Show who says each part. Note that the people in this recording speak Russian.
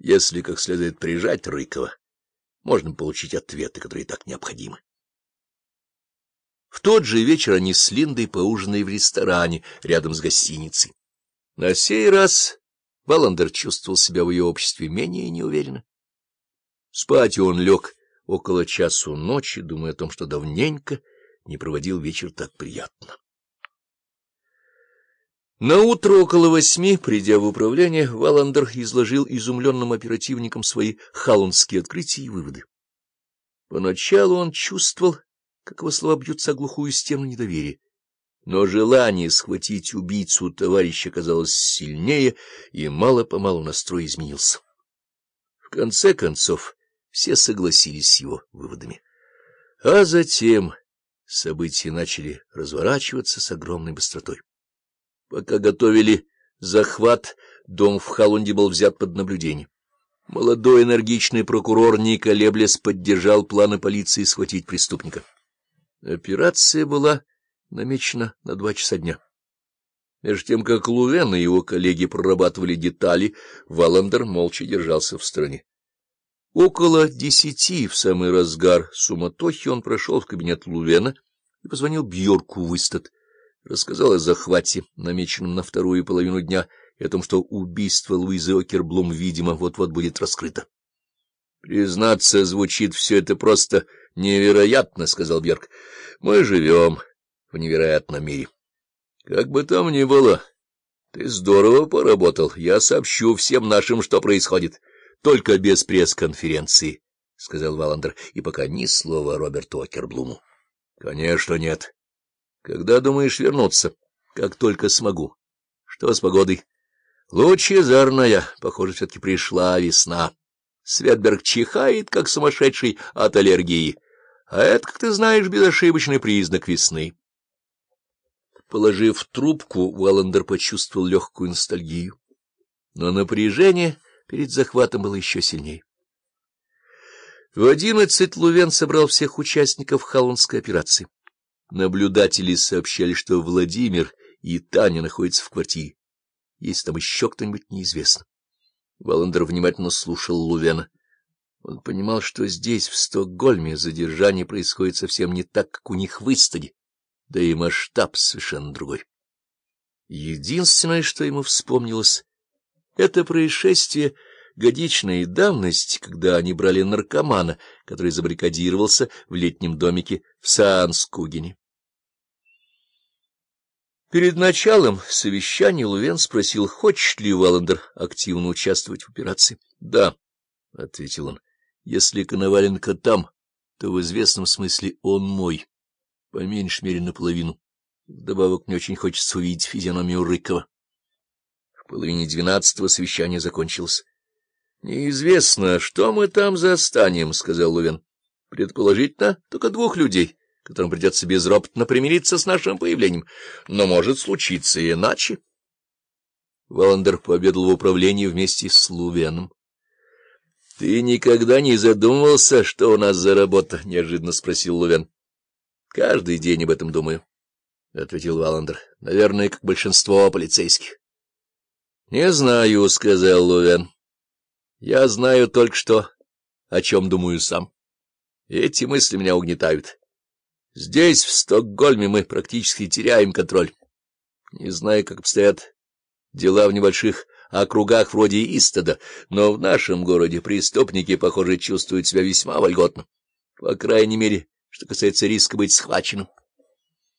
Speaker 1: Если как следует прижать Рыкова, можно получить ответы, которые так необходимы. В тот же вечер они с Линдой поужинали в ресторане рядом с гостиницей. На сей раз Валандер чувствовал себя в ее обществе менее неуверенно. Спать он лег около часу ночи, думая о том, что давненько не проводил вечер так приятно. На утро около восьми, придя в управление, Валандер изложил изумленным оперативникам свои халландские открытия и выводы. Поначалу он чувствовал, как его слова бьются о глухую стену недоверия, но желание схватить убийцу товарища казалось сильнее, и мало-помалу настрой изменился. В конце концов, все согласились с его выводами. А затем события начали разворачиваться с огромной быстротой. Пока готовили захват, дом в Халунде был взят под наблюдение. Молодой энергичный прокурор, не колеблясь, поддержал планы полиции схватить преступника. Операция была намечена на два часа дня. Между тем, как Лувен и его коллеги прорабатывали детали, Валандер молча держался в стороне. Около десяти, в самый разгар суматохи, он прошел в кабинет Лувена и позвонил Бьорку Выстад рассказал о захвате, намеченном на вторую половину дня, и о том, что убийство Луизы Окерблум, видимо, вот-вот будет раскрыто. — Признаться, звучит все это просто невероятно, — сказал Бьерк. — Мы живем в невероятном мире. Как бы там ни было, ты здорово поработал. Я сообщу всем нашим, что происходит. Только без пресс-конференции, — сказал Валандер, — и пока ни слова Роберту Окерблуму. — Конечно, нет. Когда думаешь вернуться? Как только смогу. Что с погодой? Лучезарная. Похоже, все-таки пришла весна. Светберг чихает, как сумасшедший от аллергии. А это, как ты знаешь, безошибочный признак весны. Положив трубку, Уэллендер почувствовал легкую ностальгию. Но напряжение перед захватом было еще сильнее. В одиннадцать Лувен собрал всех участников Халландской операции. Наблюдатели сообщали, что Владимир и Таня находятся в квартире. Есть там еще кто-нибудь, неизвестно. Валандер внимательно слушал Лувена. Он понимал, что здесь, в Стокгольме, задержание происходит совсем не так, как у них в Истаде, да и масштаб совершенно другой. Единственное, что ему вспомнилось, это происшествие годичной давности, когда они брали наркомана, который забаррикадировался в летнем домике в Саанскугене. Перед началом совещания Лувен спросил, хочет ли Валандер активно участвовать в операции. — Да, — ответил он, — если Коноваленко там, то в известном смысле он мой, по меньшей мере наполовину. Вдобавок мне очень хочется увидеть физиономию Рыкова. В половине двенадцатого совещание закончилось. — Неизвестно, что мы там застанем, — сказал Лувен. — Предположительно, только двух людей которым придется безропотно примириться с нашим появлением. Но может случиться иначе. Валандер пообедал в управлении вместе с Лувеном. — Ты никогда не задумывался, что у нас за работа? — неожиданно спросил Лувен. — Каждый день об этом думаю, — ответил Валандер. — Наверное, как большинство полицейских. — Не знаю, — сказал Лувен. — Я знаю только что, о чем думаю сам. Эти мысли меня угнетают. Здесь, в Стокгольме, мы практически теряем контроль. Не знаю, как обстоят дела в небольших округах вроде Истода, но в нашем городе преступники, похоже, чувствуют себя весьма вольготно. По крайней мере, что касается риска быть схваченным.